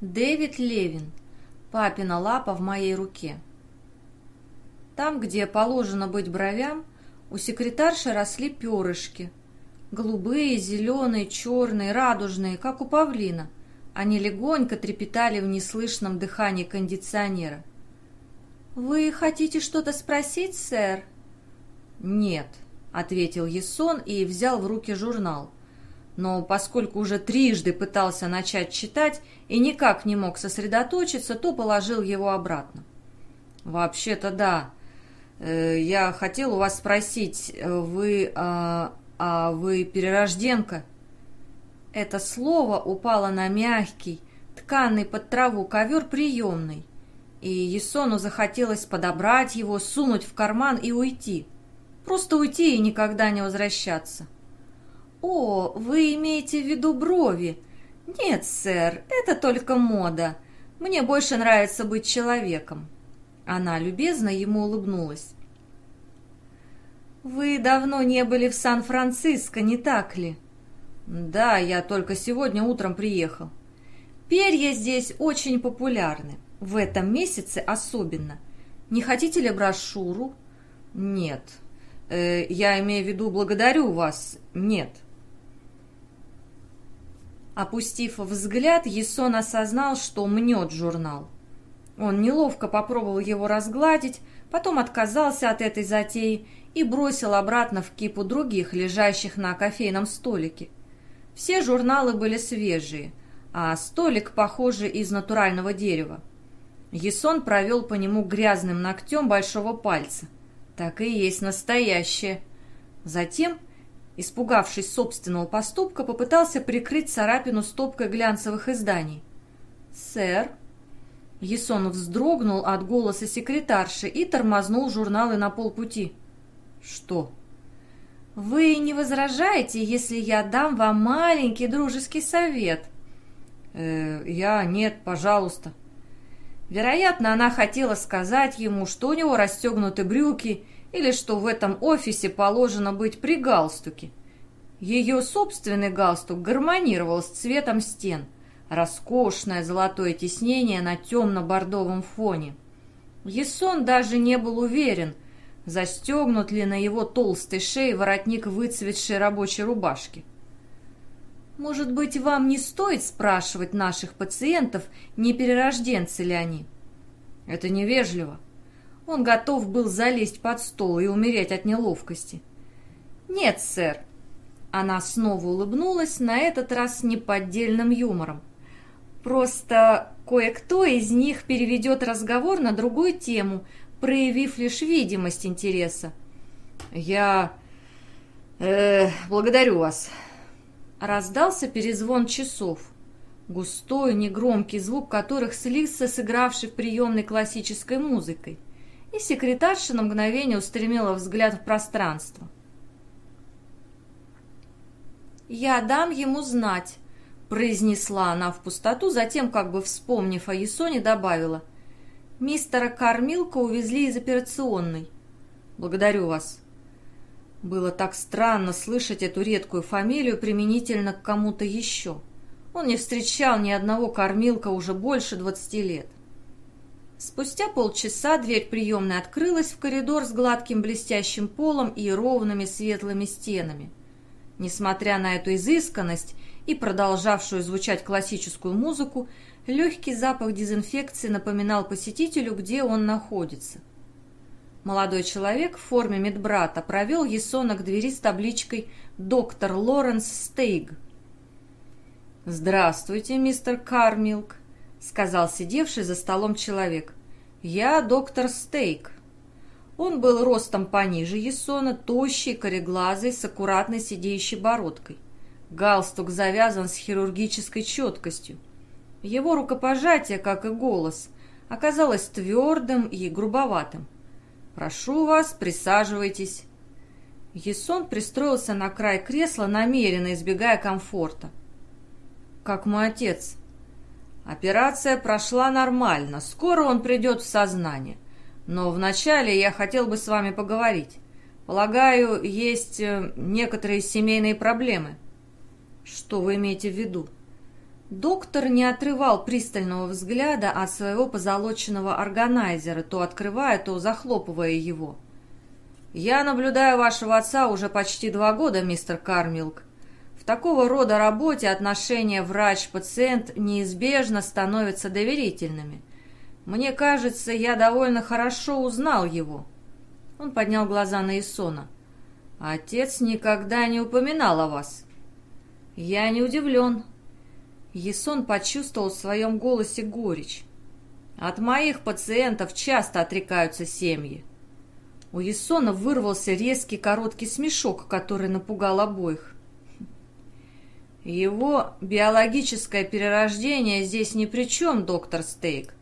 Дэвид Левин. Папина лапа в моей руке. Там, где положено быть бровям, у секретарши росли перышки. Голубые, зеленые, черные, радужные, как у павлина. Они легонько трепетали в неслышном дыхании кондиционера. «Вы хотите что-то спросить, сэр?» «Нет», — ответил Есон и взял в руки журнал. Но поскольку уже трижды пытался начать читать и никак не мог сосредоточиться, то положил его обратно. «Вообще-то да. Э, я хотел у вас спросить, вы... А, а вы перерожденка?» Это слово упало на мягкий, тканный под траву ковер приемный, и Есону захотелось подобрать его, сунуть в карман и уйти. Просто уйти и никогда не возвращаться. «О, вы имеете в виду брови?» «Нет, сэр, это только мода. Мне больше нравится быть человеком». Она любезно ему улыбнулась. «Вы давно не были в Сан-Франциско, не так ли?» «Да, я только сегодня утром приехал». «Перья здесь очень популярны. В этом месяце особенно. Не хотите ли брошюру?» «Нет. Э, я имею в виду, благодарю вас. Нет». Опустив взгляд, Есон осознал, что мнет журнал. Он неловко попробовал его разгладить, потом отказался от этой затеи и бросил обратно в кипу других, лежащих на кофейном столике. Все журналы были свежие, а столик, похожий из натурального дерева. Есон провел по нему грязным ногтем большого пальца. Так и есть настоящее. Затем, испугавшись собственного поступка, попытался прикрыть царапину стопкой глянцевых изданий. «Сэр?» Есон вздрогнул от голоса секретарши и тормознул журналы на полпути. «Что?» «Вы не возражаете, если я дам вам маленький дружеский совет?» э, «Я... нет, пожалуйста». Вероятно, она хотела сказать ему, что у него расстегнуты брюки или что в этом офисе положено быть при галстуке. Ее собственный галстук гармонировал с цветом стен. Роскошное золотое тиснение на темно-бордовом фоне. Есон даже не был уверен – Застегнут ли на его толстой шее воротник выцветшей рабочей рубашки? Может быть, вам не стоит спрашивать наших пациентов, не перерожденцы ли они? Это невежливо. Он готов был залезть под стол и умереть от неловкости. Нет, сэр. Она снова улыбнулась, на этот раз неподдельным юмором. Просто кое-кто из них переведет разговор на другую тему, проявив лишь видимость интереса. «Я... Э, благодарю вас». Раздался перезвон часов. Густой, негромкий звук которых слился с игравшей в приемной классической музыкой. И секретарша на мгновение устремила взгляд в пространство. «Я дам ему знать», — произнесла она в пустоту, затем, как бы вспомнив о Ясоне, добавила — Мистера Кормилка увезли из операционной. Благодарю вас. Было так странно слышать эту редкую фамилию применительно к кому-то еще. Он не встречал ни одного кормилка уже больше двадцати лет. Спустя полчаса дверь приемной открылась в коридор с гладким блестящим полом и ровными светлыми стенами. Несмотря на эту изысканность и продолжавшую звучать классическую музыку, Легкий запах дезинфекции напоминал посетителю, где он находится. Молодой человек в форме медбрата провел Есона двери с табличкой «Доктор Лоренс Стейг». «Здравствуйте, мистер Кармилк», — сказал сидевший за столом человек. «Я доктор Стейг». Он был ростом пониже Есона, тощий, кореглазый, с аккуратной сидеющей бородкой. Галстук завязан с хирургической четкостью. Его рукопожатие, как и голос, оказалось твердым и грубоватым. «Прошу вас, присаживайтесь». Есон пристроился на край кресла, намеренно избегая комфорта. «Как мой отец». «Операция прошла нормально, скоро он придет в сознание. Но вначале я хотел бы с вами поговорить. Полагаю, есть э, некоторые семейные проблемы». «Что вы имеете в виду?» Доктор не отрывал пристального взгляда от своего позолоченного органайзера, то открывая, то захлопывая его. «Я наблюдаю вашего отца уже почти два года, мистер Кармилк. В такого рода работе отношения врач-пациент неизбежно становятся доверительными. Мне кажется, я довольно хорошо узнал его». Он поднял глаза на Исона. «Отец никогда не упоминал о вас». «Я не удивлен», Есон почувствовал в своем голосе горечь. «От моих пациентов часто отрекаются семьи». У Есона вырвался резкий короткий смешок, который напугал обоих. «Его биологическое перерождение здесь ни при чем, доктор Стейк.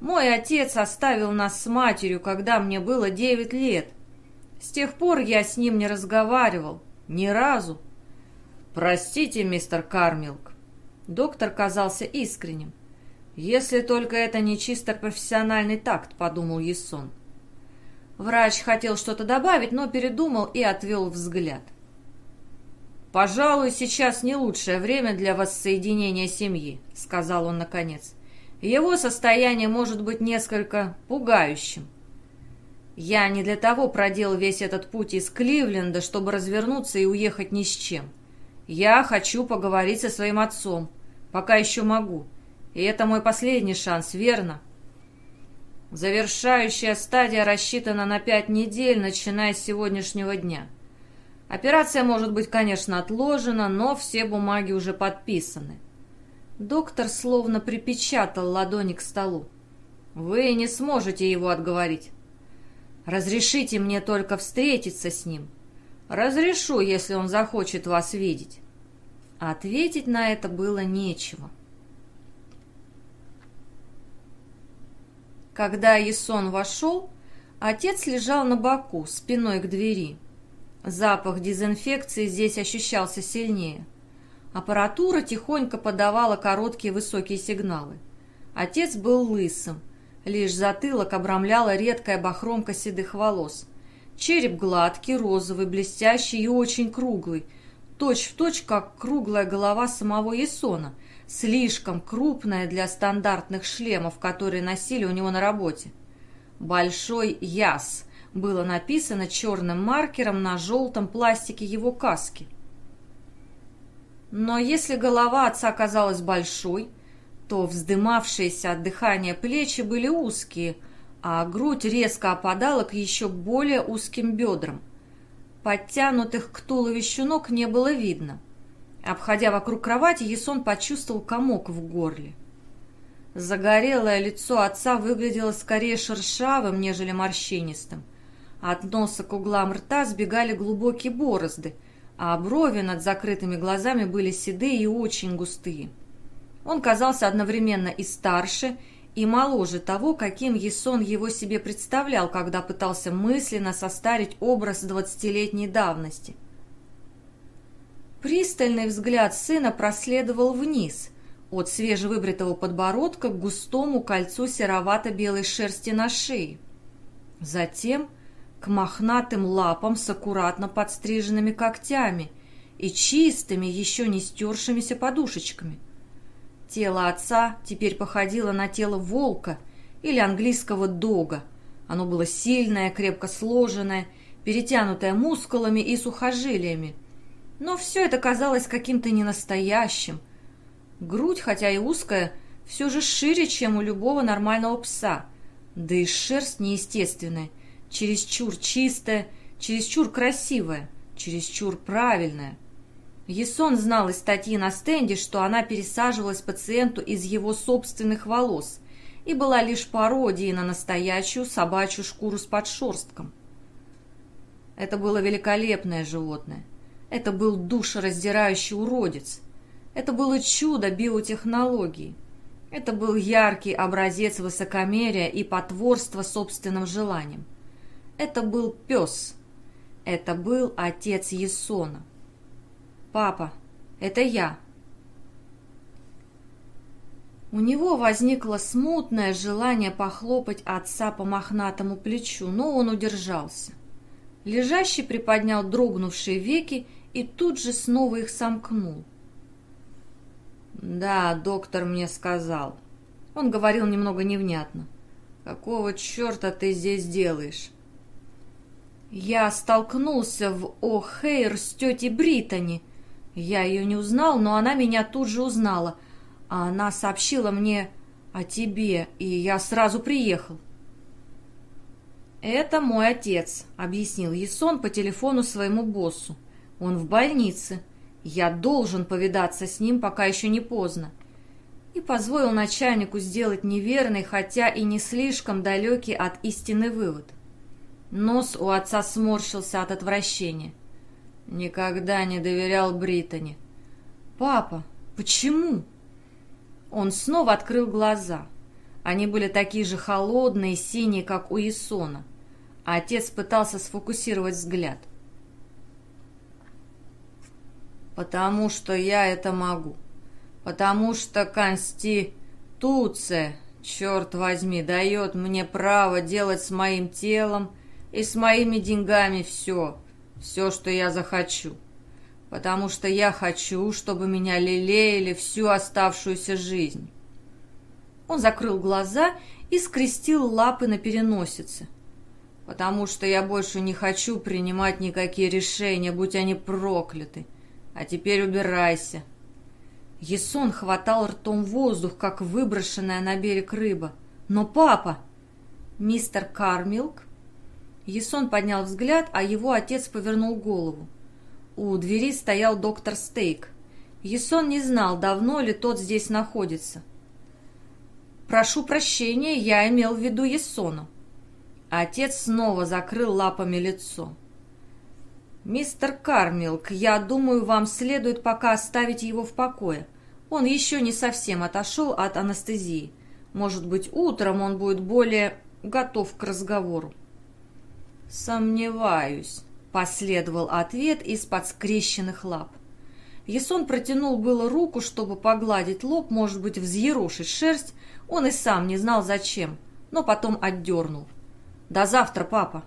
Мой отец оставил нас с матерью, когда мне было девять лет. С тех пор я с ним не разговаривал. Ни разу. Простите, мистер Кармилк, Доктор казался искренним. «Если только это не чисто профессиональный такт», — подумал Ессон. Врач хотел что-то добавить, но передумал и отвел взгляд. «Пожалуй, сейчас не лучшее время для воссоединения семьи», — сказал он наконец. «Его состояние может быть несколько пугающим. Я не для того проделал весь этот путь из Кливленда, чтобы развернуться и уехать ни с чем. Я хочу поговорить со своим отцом, Пока еще могу. И это мой последний шанс, верно? Завершающая стадия рассчитана на пять недель, начиная с сегодняшнего дня. Операция может быть, конечно, отложена, но все бумаги уже подписаны. Доктор словно припечатал ладони к столу. Вы не сможете его отговорить. Разрешите мне только встретиться с ним. Разрешу, если он захочет вас видеть. Ответить на это было нечего. Когда Есон вошел, отец лежал на боку, спиной к двери. Запах дезинфекции здесь ощущался сильнее. Аппаратура тихонько подавала короткие высокие сигналы. Отец был лысым. Лишь затылок обрамляла редкая бахромка седых волос. Череп гладкий, розовый, блестящий и очень круглый – точь-в-точь, точь, как круглая голова самого Есона, слишком крупная для стандартных шлемов, которые носили у него на работе. «Большой Яс» было написано черным маркером на желтом пластике его каски. Но если голова отца казалась большой, то вздымавшиеся от дыхания плечи были узкие, а грудь резко опадала к еще более узким бедрам – Подтянутых к туловищу ног не было видно. Обходя вокруг кровати, Ясон почувствовал комок в горле. Загорелое лицо отца выглядело скорее шершавым, нежели морщинистым. От носа к углам рта сбегали глубокие борозды, а брови над закрытыми глазами были седые и очень густые. Он казался одновременно и старше, и моложе того, каким Есон его себе представлял, когда пытался мысленно состарить образ двадцатилетней давности. Пристальный взгляд сына проследовал вниз, от свежевыбритого подбородка к густому кольцу серовато-белой шерсти на шее. Затем к мохнатым лапам с аккуратно подстриженными когтями и чистыми, еще не стершимися подушечками – Тело отца теперь походило на тело волка или английского дога. Оно было сильное, крепко сложенное, перетянутое мускулами и сухожилиями. Но все это казалось каким-то ненастоящим. Грудь, хотя и узкая, все же шире, чем у любого нормального пса. Да и шерсть неестественная, чересчур чистая, чересчур красивая, чересчур правильная. Есон знал из статьи на стенде, что она пересаживалась пациенту из его собственных волос и была лишь пародией на настоящую собачью шкуру с подшерстком. Это было великолепное животное. Это был душераздирающий уродец. Это было чудо биотехнологии. Это был яркий образец высокомерия и потворства собственным желаниям. Это был пес. Это был отец Есона. «Папа, это я». У него возникло смутное желание похлопать отца по мохнатому плечу, но он удержался. Лежащий приподнял дрогнувшие веки и тут же снова их сомкнул. «Да, доктор мне сказал». Он говорил немного невнятно. «Какого черта ты здесь делаешь?» «Я столкнулся в О'Хейр с тетей Британи. Я ее не узнал, но она меня тут же узнала. А она сообщила мне о тебе, и я сразу приехал». «Это мой отец», — объяснил Ясон по телефону своему боссу. «Он в больнице. Я должен повидаться с ним, пока еще не поздно». И позволил начальнику сделать неверный, хотя и не слишком далекий от истины вывод. Нос у отца сморщился от отвращения. Никогда не доверял Британи. «Папа, почему?» Он снова открыл глаза. Они были такие же холодные, синие, как у Исона отец пытался сфокусировать взгляд. «Потому что я это могу. Потому что Конституция, черт возьми, дает мне право делать с моим телом и с моими деньгами все, все, что я захочу. Потому что я хочу, чтобы меня лелеяли всю оставшуюся жизнь». Он закрыл глаза и скрестил лапы на переносице потому что я больше не хочу принимать никакие решения, будь они прокляты. А теперь убирайся». Есон хватал ртом воздух, как выброшенная на берег рыба. «Но папа!» «Мистер Кармилк?» Есон поднял взгляд, а его отец повернул голову. У двери стоял доктор Стейк. Есон не знал, давно ли тот здесь находится. «Прошу прощения, я имел в виду Есону. Отец снова закрыл лапами лицо. «Мистер Кармилк, я думаю, вам следует пока оставить его в покое. Он еще не совсем отошел от анестезии. Может быть, утром он будет более готов к разговору». «Сомневаюсь», — последовал ответ из-под скрещенных лап. Ясон протянул было руку, чтобы погладить лоб, может быть, взъерошить шерсть, он и сам не знал зачем, но потом отдернул. «До завтра, папа!»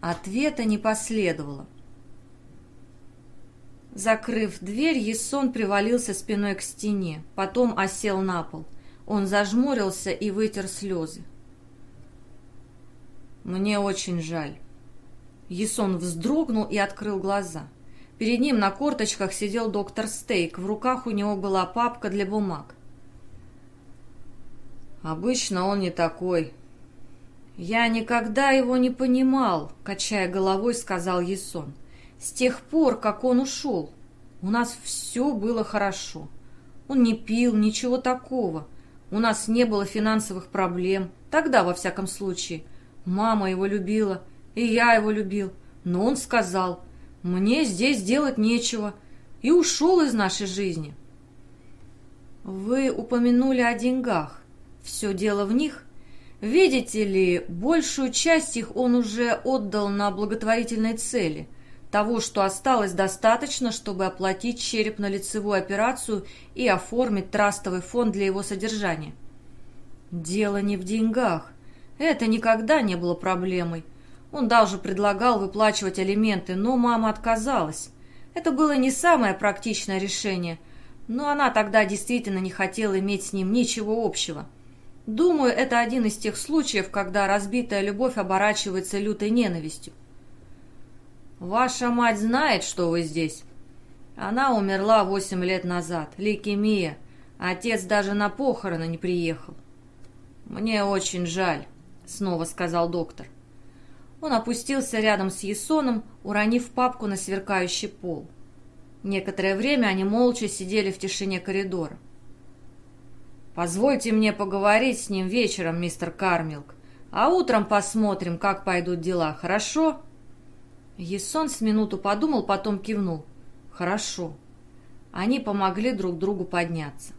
Ответа не последовало. Закрыв дверь, Ессон привалился спиной к стене, потом осел на пол. Он зажмурился и вытер слезы. «Мне очень жаль». Есон вздрогнул и открыл глаза. Перед ним на корточках сидел доктор Стейк, в руках у него была папка для бумаг. «Обычно он не такой», «Я никогда его не понимал», — качая головой, сказал Есон. «С тех пор, как он ушел, у нас все было хорошо. Он не пил, ничего такого. У нас не было финансовых проблем. Тогда, во всяком случае. Мама его любила, и я его любил. Но он сказал, мне здесь делать нечего, и ушел из нашей жизни». «Вы упомянули о деньгах. Все дело в них?» Видите ли, большую часть их он уже отдал на благотворительные цели. Того, что осталось, достаточно, чтобы оплатить черепно-лицевую операцию и оформить трастовый фонд для его содержания. Дело не в деньгах. Это никогда не было проблемой. Он даже предлагал выплачивать алименты, но мама отказалась. Это было не самое практичное решение, но она тогда действительно не хотела иметь с ним ничего общего. Думаю, это один из тех случаев, когда разбитая любовь оборачивается лютой ненавистью. «Ваша мать знает, что вы здесь?» Она умерла восемь лет назад, лейкемия. Отец даже на похороны не приехал. «Мне очень жаль», — снова сказал доктор. Он опустился рядом с Есоном, уронив папку на сверкающий пол. Некоторое время они молча сидели в тишине коридора. Позвольте мне поговорить с ним вечером, мистер Кармилк, а утром посмотрим, как пойдут дела, хорошо?» Ессон с минуту подумал, потом кивнул. «Хорошо». Они помогли друг другу подняться.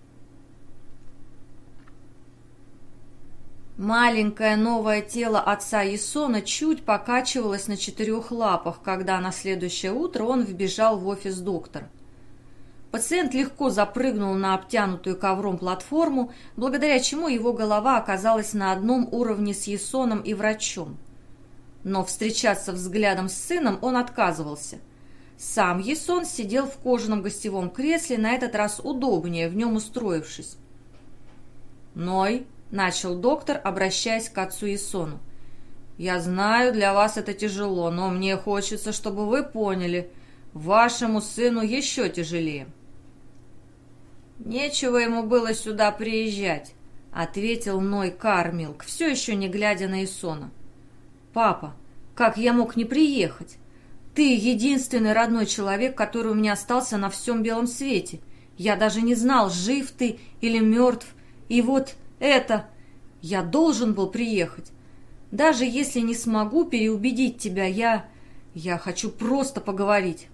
Маленькое новое тело отца Есона чуть покачивалось на четырех лапах, когда на следующее утро он вбежал в офис доктора. Пациент легко запрыгнул на обтянутую ковром платформу, благодаря чему его голова оказалась на одном уровне с Есоном и врачом. Но встречаться взглядом с сыном он отказывался. Сам Есон сидел в кожаном гостевом кресле, на этот раз удобнее, в нем устроившись. «Ной», — начал доктор, обращаясь к отцу Есону, — «я знаю, для вас это тяжело, но мне хочется, чтобы вы поняли, вашему сыну еще тяжелее». «Нечего ему было сюда приезжать», — ответил Ной Кармилк, все еще не глядя на Исона. «Папа, как я мог не приехать? Ты единственный родной человек, который у меня остался на всем белом свете. Я даже не знал, жив ты или мертв. И вот это... Я должен был приехать. Даже если не смогу переубедить тебя, я... Я хочу просто поговорить.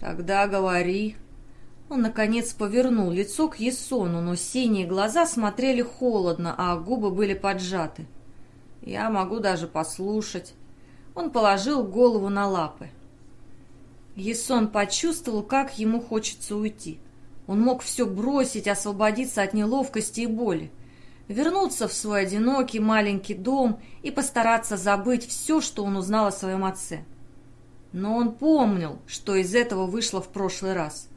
Тогда говори. Он, наконец, повернул лицо к Есону, но синие глаза смотрели холодно, а губы были поджаты. Я могу даже послушать. Он положил голову на лапы. Есон почувствовал, как ему хочется уйти. Он мог все бросить, освободиться от неловкости и боли, вернуться в свой одинокий маленький дом и постараться забыть все, что он узнал о своем отце. Но он помнил, что из этого вышло в прошлый раз.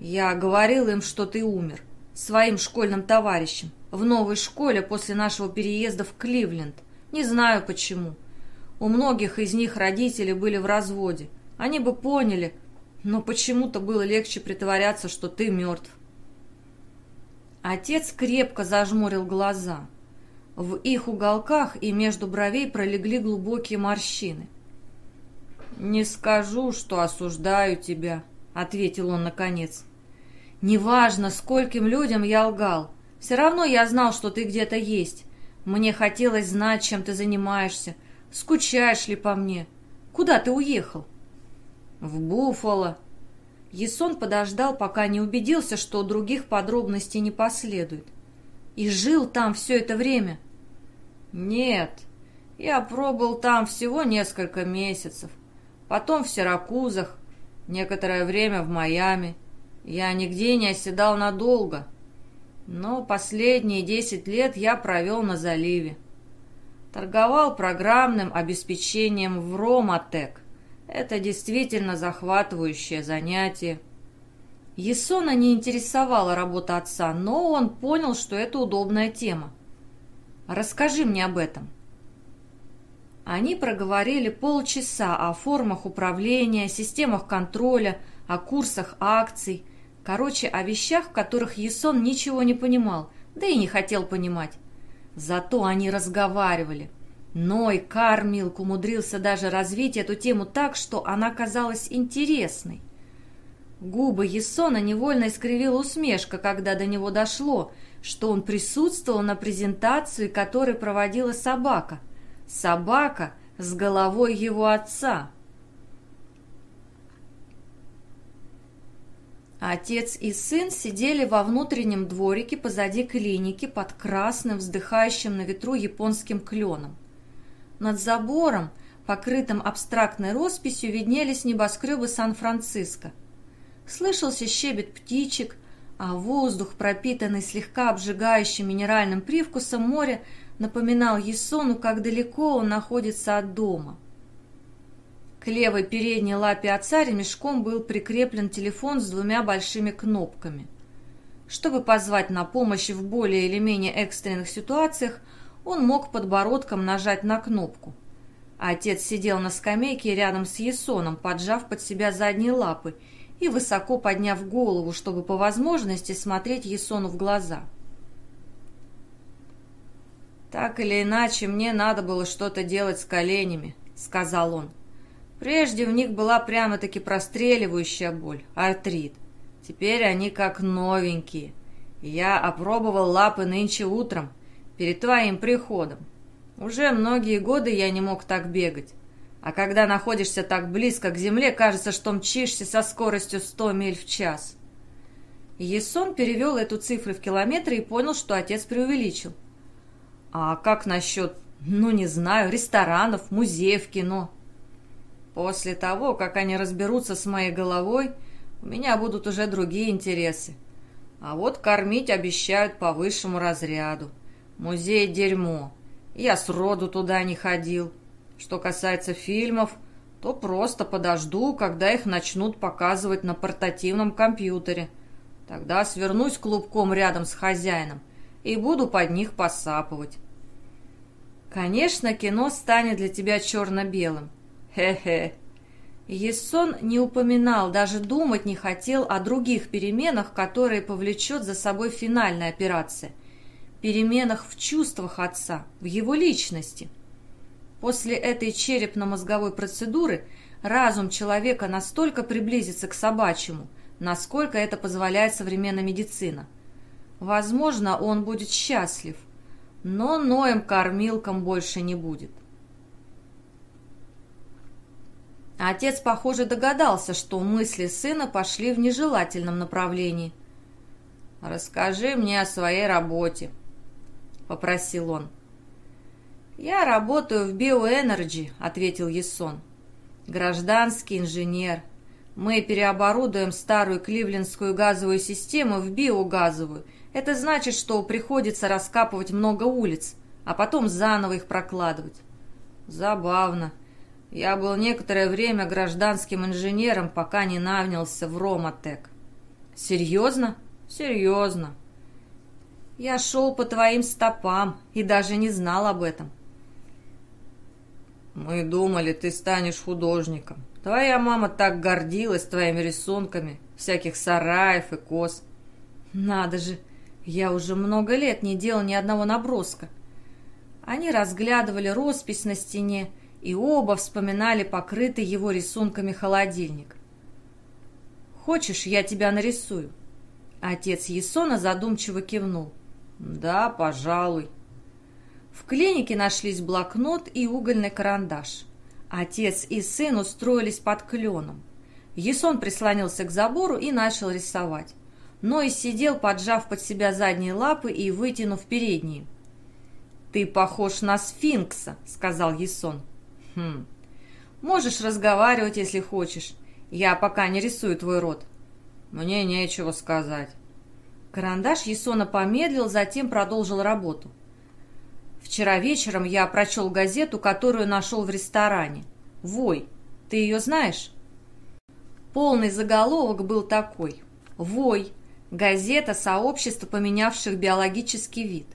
«Я говорил им, что ты умер, своим школьным товарищем, в новой школе после нашего переезда в Кливленд. Не знаю почему. У многих из них родители были в разводе. Они бы поняли, но почему-то было легче притворяться, что ты мертв. Отец крепко зажмурил глаза. В их уголках и между бровей пролегли глубокие морщины. «Не скажу, что осуждаю тебя», — ответил он наконец. «Неважно, скольким людям я лгал. Все равно я знал, что ты где-то есть. Мне хотелось знать, чем ты занимаешься, Скучаешь ли по мне? Куда ты уехал?» «В Буффало». Есон подождал, пока не убедился, что других подробностей не последует. «И жил там все это время?» «Нет, я пробыл там всего несколько месяцев. Потом в Сиракузах, некоторое время в Майами. Я нигде не оседал надолго. Но последние десять лет я провел на заливе. Торговал программным обеспечением в Ромотек. Это действительно захватывающее занятие. Есона не интересовала работа отца, но он понял, что это удобная тема. «Расскажи мне об этом». Они проговорили полчаса о формах управления, системах контроля, о курсах акций. Короче, о вещах, в которых Есон ничего не понимал, да и не хотел понимать. Зато они разговаривали. Ной Кармилк умудрился даже развить эту тему так, что она казалась интересной. Губы Ессона невольно искривила усмешка, когда до него дошло, что он присутствовал на презентации, которую проводила собака. Собака с головой его отца. Отец и сын сидели во внутреннем дворике позади клиники под красным, вздыхающим на ветру японским кленом. Над забором, покрытым абстрактной росписью, виднелись небоскребы Сан-Франциско. Слышался щебет птичек, а воздух, пропитанный слегка обжигающим минеральным привкусом моря, напоминал Есону, как далеко он находится от дома. К левой передней лапе отца ремешком был прикреплен телефон с двумя большими кнопками. Чтобы позвать на помощь в более или менее экстренных ситуациях, он мог подбородком нажать на кнопку. Отец сидел на скамейке рядом с Есоном, поджав под себя задние лапы и высоко подняв голову, чтобы по возможности смотреть Есону в глаза. «Так или иначе, мне надо было что-то делать с коленями», — сказал он. Прежде в них была прямо-таки простреливающая боль, артрит. Теперь они как новенькие. Я опробовал лапы нынче утром, перед твоим приходом. Уже многие годы я не мог так бегать. А когда находишься так близко к земле, кажется, что мчишься со скоростью 100 миль в час. Есон перевел эту цифру в километры и понял, что отец преувеличил. А как насчет, ну не знаю, ресторанов, музеев, кино? После того, как они разберутся с моей головой, у меня будут уже другие интересы. А вот кормить обещают по высшему разряду. Музей – дерьмо. Я сроду туда не ходил. Что касается фильмов, то просто подожду, когда их начнут показывать на портативном компьютере. Тогда свернусь клубком рядом с хозяином и буду под них посапывать. Конечно, кино станет для тебя черно-белым. Хе-хе. Ессон не упоминал, даже думать не хотел о других переменах, которые повлечет за собой финальная операция. Переменах в чувствах отца, в его личности – После этой черепно-мозговой процедуры разум человека настолько приблизится к собачьему, насколько это позволяет современная медицина. Возможно, он будет счастлив, но Ноем-кормилком больше не будет. Отец, похоже, догадался, что мысли сына пошли в нежелательном направлении. «Расскажи мне о своей работе», — попросил он. «Я работаю в Bioenergy», — ответил Ессон. «Гражданский инженер. Мы переоборудуем старую кливлендскую газовую систему в биогазовую. Это значит, что приходится раскапывать много улиц, а потом заново их прокладывать». «Забавно. Я был некоторое время гражданским инженером, пока не нанялся в Ромотек». «Серьезно?» «Серьезно». «Я шел по твоим стопам и даже не знал об этом». «Мы думали, ты станешь художником. Твоя мама так гордилась твоими рисунками, всяких сараев и коз». «Надо же! Я уже много лет не делал ни одного наброска». Они разглядывали роспись на стене и оба вспоминали покрытый его рисунками холодильник. «Хочешь, я тебя нарисую?» Отец Есона задумчиво кивнул. «Да, пожалуй». В клинике нашлись блокнот и угольный карандаш. Отец и сын устроились под кленом. Есон прислонился к забору и начал рисовать. Ной сидел, поджав под себя задние лапы и вытянув передние. «Ты похож на сфинкса», — сказал Есон. «Хм. Можешь разговаривать, если хочешь. Я пока не рисую твой рот». «Мне нечего сказать». Карандаш Есона помедлил, затем продолжил работу. Вчера вечером я прочел газету, которую нашел в ресторане. «Вой». Ты ее знаешь? Полный заголовок был такой. «Вой. Газета сообщества, поменявших биологический вид».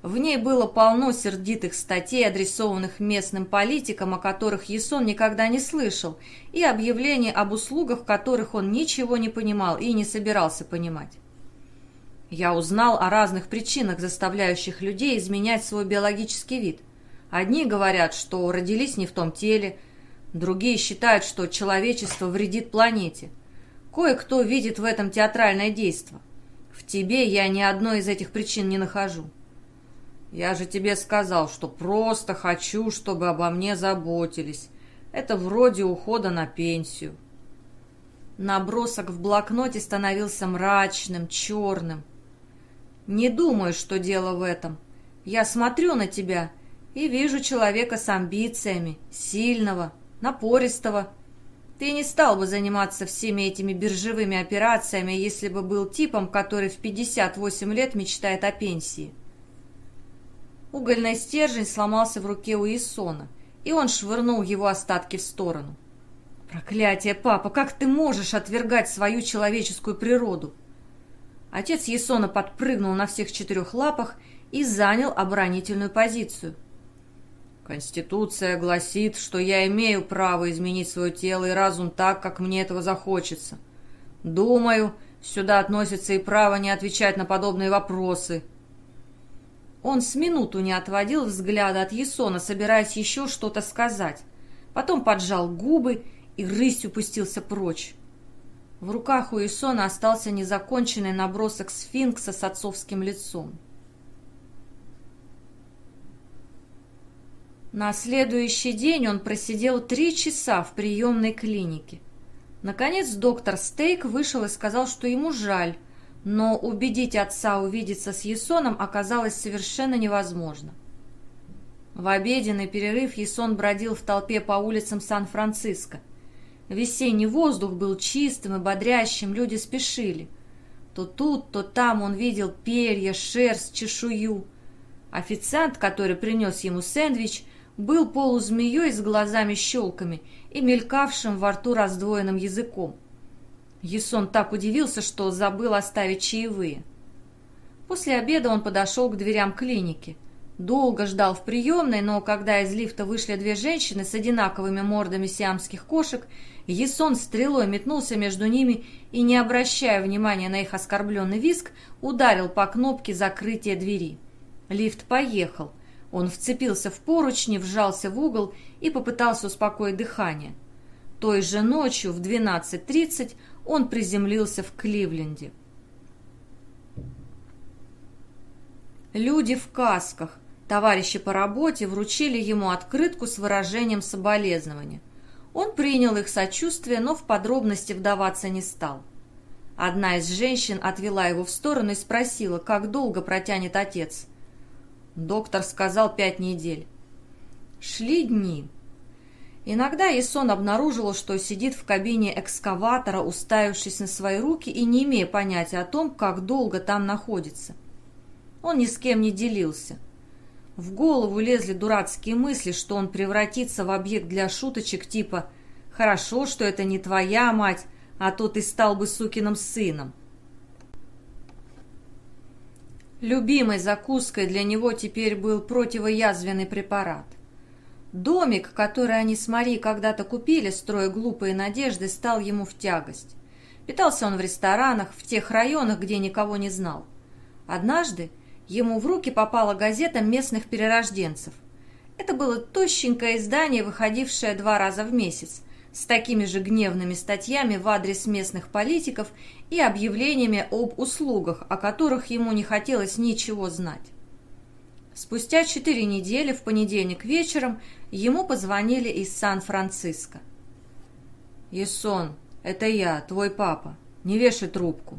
В ней было полно сердитых статей, адресованных местным политикам, о которых Ясон никогда не слышал, и объявлений об услугах, которых он ничего не понимал и не собирался понимать. Я узнал о разных причинах, заставляющих людей изменять свой биологический вид. Одни говорят, что родились не в том теле, другие считают, что человечество вредит планете. Кое-кто видит в этом театральное действо. В тебе я ни одной из этих причин не нахожу. Я же тебе сказал, что просто хочу, чтобы обо мне заботились. Это вроде ухода на пенсию. Набросок в блокноте становился мрачным, черным. Не думаю, что дело в этом. Я смотрю на тебя и вижу человека с амбициями, сильного, напористого. Ты не стал бы заниматься всеми этими биржевыми операциями, если бы был типом, который в 58 лет мечтает о пенсии. Угольный стержень сломался в руке у Исона, и он швырнул его остатки в сторону. «Проклятие, папа, как ты можешь отвергать свою человеческую природу?» Отец Есона подпрыгнул на всех четырех лапах и занял оборонительную позицию. «Конституция гласит, что я имею право изменить свое тело и разум так, как мне этого захочется. Думаю, сюда относится и право не отвечать на подобные вопросы». Он с минуту не отводил взгляда от Есона, собираясь еще что-то сказать. Потом поджал губы и рысью пустился прочь. В руках у Исона остался незаконченный набросок сфинкса с отцовским лицом. На следующий день он просидел три часа в приемной клинике. Наконец доктор Стейк вышел и сказал, что ему жаль, но убедить отца увидеться с Есоном оказалось совершенно невозможно. В обеденный перерыв Есон бродил в толпе по улицам Сан-Франциско. Весенний воздух был чистым и бодрящим, люди спешили. То тут, то там он видел перья, шерсть, чешую. Официант, который принес ему сэндвич, был полузмеей с глазами-щелками и мелькавшим во рту раздвоенным языком. Есон так удивился, что забыл оставить чаевые. После обеда он подошел к дверям клиники. Долго ждал в приемной, но когда из лифта вышли две женщины с одинаковыми мордами сиамских кошек, Есон стрелой метнулся между ними и, не обращая внимания на их оскорбленный виск, ударил по кнопке закрытия двери. Лифт поехал. Он вцепился в поручни, вжался в угол и попытался успокоить дыхание. Той же ночью в 12.30 он приземлился в Кливленде. Люди в касках, товарищи по работе, вручили ему открытку с выражением соболезнования. Он принял их сочувствие, но в подробности вдаваться не стал. Одна из женщин отвела его в сторону и спросила, как долго протянет отец. Доктор сказал пять недель. Шли дни. Иногда Исон обнаружила, что сидит в кабине экскаватора, уставившись на свои руки и не имея понятия о том, как долго там находится. Он ни с кем не делился. В голову лезли дурацкие мысли, что он превратится в объект для шуточек типа «Хорошо, что это не твоя мать, а то ты стал бы сукиным сыном». Любимой закуской для него теперь был противоязвенный препарат. Домик, который они с Мари когда-то купили, строя глупые надежды, стал ему в тягость. Питался он в ресторанах, в тех районах, где никого не знал. Однажды Ему в руки попала газета местных перерожденцев. Это было тощенькое издание, выходившее два раза в месяц, с такими же гневными статьями в адрес местных политиков и объявлениями об услугах, о которых ему не хотелось ничего знать. Спустя четыре недели, в понедельник вечером, ему позвонили из Сан-Франциско. «Есон, это я, твой папа. Не вешай трубку».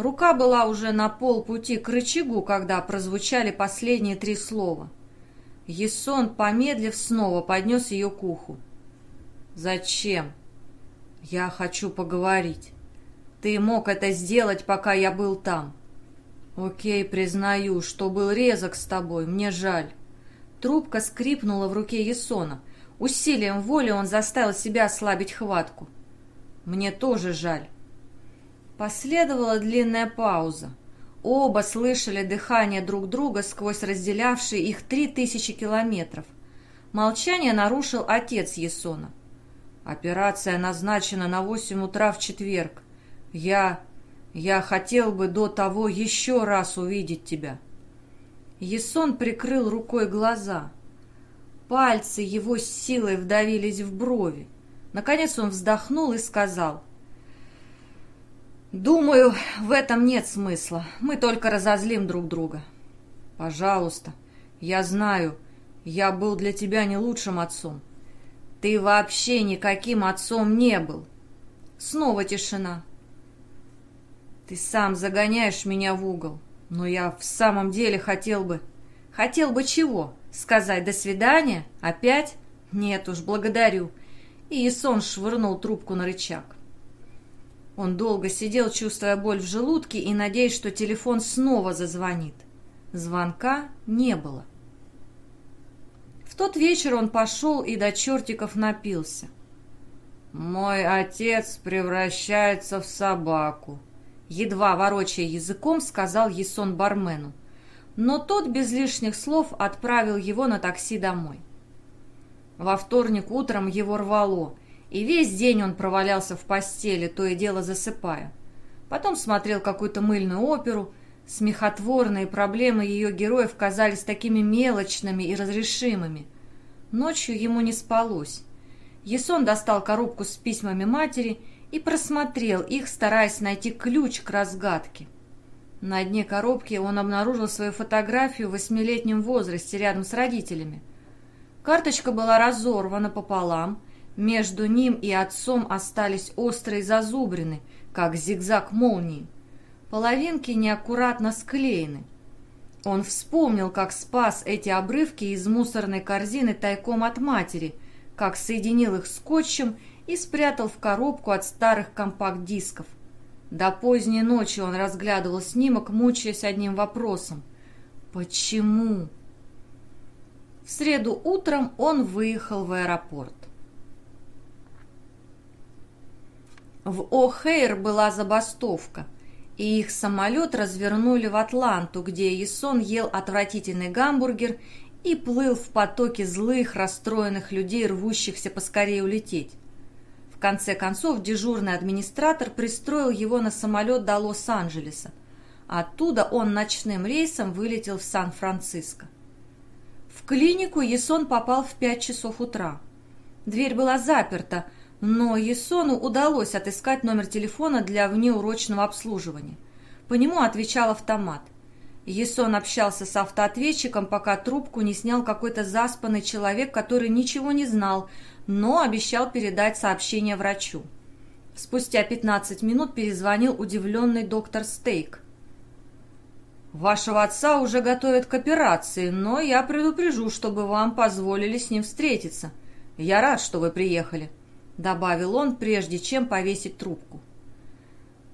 Рука была уже на полпути к рычагу, когда прозвучали последние три слова. Есон, помедлив, снова поднес ее к уху. «Зачем?» «Я хочу поговорить. Ты мог это сделать, пока я был там». «Окей, признаю, что был резок с тобой, мне жаль». Трубка скрипнула в руке Есона. Усилием воли он заставил себя ослабить хватку. «Мне тоже жаль». Последовала длинная пауза. Оба слышали дыхание друг друга сквозь разделявшие их три тысячи километров. Молчание нарушил отец Есона. «Операция назначена на восемь утра в четверг. Я... я хотел бы до того еще раз увидеть тебя». Есон прикрыл рукой глаза. Пальцы его силой вдавились в брови. Наконец он вздохнул и сказал — «Думаю, в этом нет смысла. Мы только разозлим друг друга». «Пожалуйста. Я знаю, я был для тебя не лучшим отцом». «Ты вообще никаким отцом не был». Снова тишина. «Ты сам загоняешь меня в угол, но я в самом деле хотел бы...» «Хотел бы чего? Сказать «до свидания»? Опять?» «Нет уж, благодарю». И Исон швырнул трубку на рычаг. Он долго сидел, чувствуя боль в желудке и надеясь, что телефон снова зазвонит. Звонка не было. В тот вечер он пошел и до чертиков напился. «Мой отец превращается в собаку», — едва ворочая языком, сказал Есон бармену. Но тот без лишних слов отправил его на такси домой. Во вторник утром его рвало — и весь день он провалялся в постели, то и дело засыпая. Потом смотрел какую-то мыльную оперу. Смехотворные проблемы ее героев казались такими мелочными и разрешимыми. Ночью ему не спалось. Есон достал коробку с письмами матери и просмотрел их, стараясь найти ключ к разгадке. На дне коробки он обнаружил свою фотографию в восьмилетнем возрасте рядом с родителями. Карточка была разорвана пополам, между ним и отцом остались острые зазубрины, как зигзаг молнии. Половинки неаккуратно склеены. Он вспомнил, как спас эти обрывки из мусорной корзины тайком от матери, как соединил их скотчем и спрятал в коробку от старых компакт-дисков. До поздней ночи он разглядывал снимок, мучаясь одним вопросом. «Почему?» В среду утром он выехал в аэропорт. В О'Хейр была забастовка, и их самолет развернули в Атланту, где Ясон ел отвратительный гамбургер и плыл в потоке злых, расстроенных людей, рвущихся поскорее улететь. В конце концов, дежурный администратор пристроил его на самолет до Лос-Анджелеса. Оттуда он ночным рейсом вылетел в Сан-Франциско. В клинику Есон попал в пять часов утра. Дверь была заперта, но Есону удалось отыскать номер телефона для внеурочного обслуживания. По нему отвечал автомат. Есон общался с автоответчиком, пока трубку не снял какой-то заспанный человек, который ничего не знал, но обещал передать сообщение врачу. Спустя 15 минут перезвонил удивленный доктор Стейк. «Вашего отца уже готовят к операции, но я предупрежу, чтобы вам позволили с ним встретиться. Я рад, что вы приехали», — добавил он, прежде чем повесить трубку.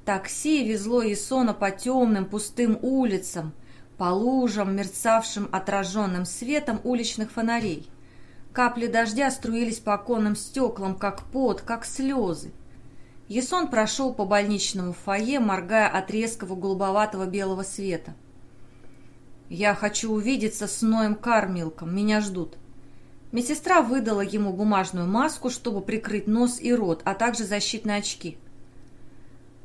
Такси везло Исона по темным пустым улицам, по лужам, мерцавшим отраженным светом уличных фонарей. Капли дождя струились по оконным стеклам, как пот, как слезы. Ясон прошел по больничному фойе, моргая от резкого голубоватого белого света. «Я хочу увидеться с Ноем Кармилком. Меня ждут». Медсестра выдала ему бумажную маску, чтобы прикрыть нос и рот, а также защитные очки.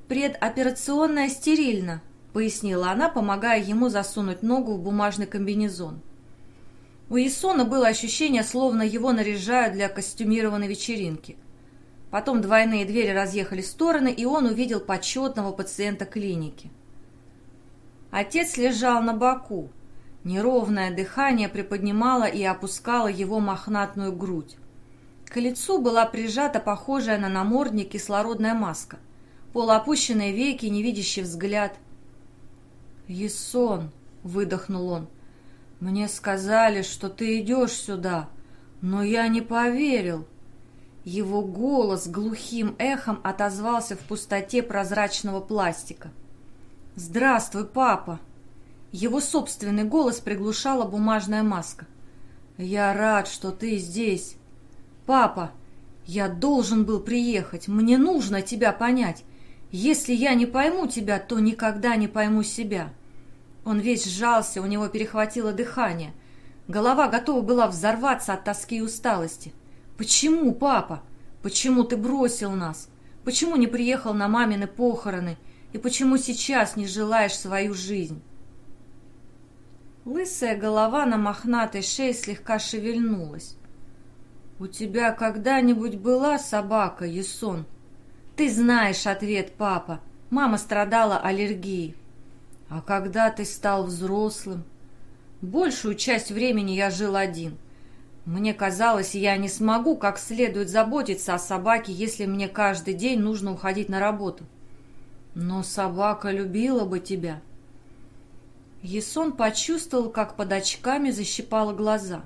«Предоперационная стерильно», — пояснила она, помогая ему засунуть ногу в бумажный комбинезон. У Исона было ощущение, словно его наряжают для костюмированной вечеринки. Потом двойные двери разъехали стороны, и он увидел почетного пациента клиники. Отец лежал на боку. Неровное дыхание приподнимало и опускало его мохнатную грудь. К лицу была прижата похожая на намордник кислородная маска. Полуопущенные веки, невидящий взгляд. «Есон!» — выдохнул он. «Мне сказали, что ты идешь сюда, но я не поверил». Его голос глухим эхом отозвался в пустоте прозрачного пластика. «Здравствуй, папа!» Его собственный голос приглушала бумажная маска. «Я рад, что ты здесь. Папа, я должен был приехать. Мне нужно тебя понять. Если я не пойму тебя, то никогда не пойму себя». Он весь сжался, у него перехватило дыхание. Голова готова была взорваться от тоски и усталости. «Почему, папа? Почему ты бросил нас? Почему не приехал на мамины похороны?» И почему сейчас не желаешь свою жизнь?» Лысая голова на мохнатой шее слегка шевельнулась. «У тебя когда-нибудь была собака, Ясон?» «Ты знаешь ответ, папа. Мама страдала аллергией». «А когда ты стал взрослым?» «Большую часть времени я жил один. Мне казалось, я не смогу как следует заботиться о собаке, если мне каждый день нужно уходить на работу». Но собака любила бы тебя. Есон почувствовал, как под очками защипало глаза.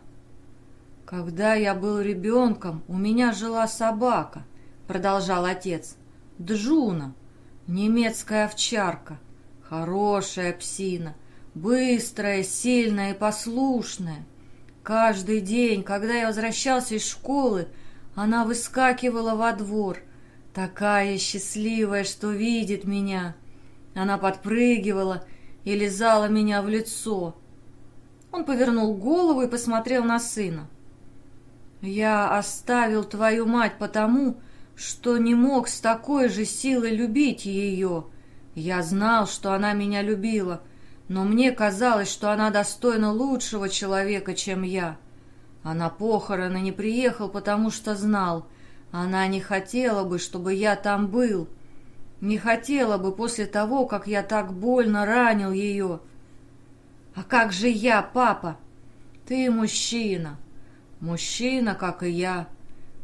«Когда я был ребенком, у меня жила собака», — продолжал отец. «Джуна, немецкая овчарка, хорошая псина, быстрая, сильная и послушная. Каждый день, когда я возвращался из школы, она выскакивала во двор — Такая счастливая, что видит меня. Она подпрыгивала и лизала меня в лицо. Он повернул голову и посмотрел на сына. «Я оставил твою мать потому, что не мог с такой же силой любить ее. Я знал, что она меня любила, но мне казалось, что она достойна лучшего человека, чем я. А на похороны не приехал, потому что знал, она не хотела бы, чтобы я там был. Не хотела бы после того, как я так больно ранил ее. А как же я, папа? Ты мужчина. Мужчина, как и я.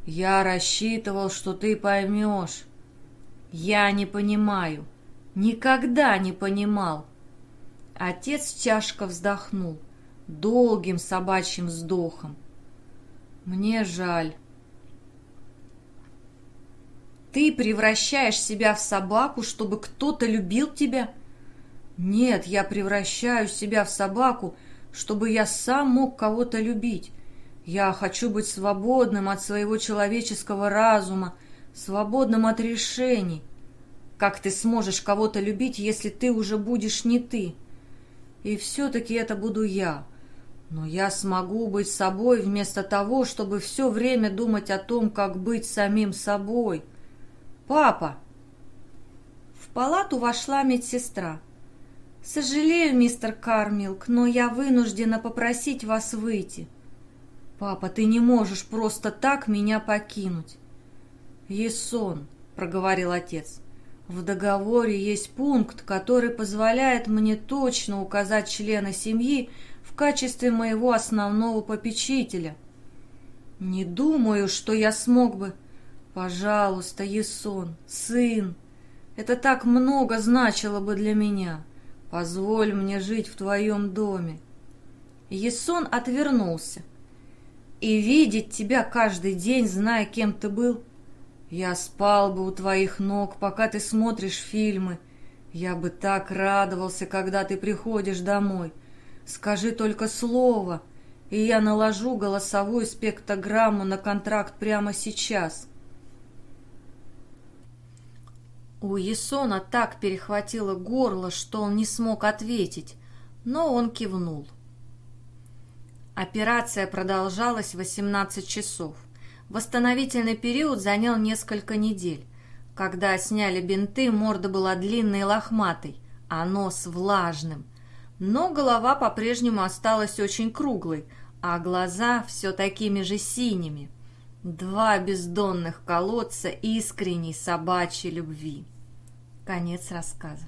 Я рассчитывал, что ты поймешь. Я не понимаю. Никогда не понимал. Отец тяжко вздохнул, долгим собачьим вздохом. Мне жаль. Ты превращаешь себя в собаку, чтобы кто-то любил тебя? Нет, я превращаю себя в собаку, чтобы я сам мог кого-то любить. Я хочу быть свободным от своего человеческого разума, свободным от решений. Как ты сможешь кого-то любить, если ты уже будешь не ты? И все-таки это буду я. Но я смогу быть собой вместо того, чтобы все время думать о том, как быть самим собой. Папа! В палату вошла медсестра. «Сожалею, мистер Кармилк, но я вынуждена попросить вас выйти». «Папа, ты не можешь просто так меня покинуть». «Есон», — проговорил отец, — «в договоре есть пункт, который позволяет мне точно указать члена семьи в качестве моего основного попечителя». «Не думаю, что я смог бы...» «Пожалуйста, Есон, сын, это так много значило бы для меня». Позволь мне жить в твоем доме. Есон отвернулся. И видеть тебя каждый день, зная, кем ты был. Я спал бы у твоих ног, пока ты смотришь фильмы. Я бы так радовался, когда ты приходишь домой. Скажи только слово, и я наложу голосовую спектрограмму на контракт прямо сейчас. У Есона так перехватило горло, что он не смог ответить, но он кивнул. Операция продолжалась 18 часов. Восстановительный период занял несколько недель. Когда сняли бинты, морда была длинной и лохматой, а нос влажным. Но голова по-прежнему осталась очень круглой, а глаза все такими же синими. Два бездонных колодца искренней собачьей любви. Конец рассказа.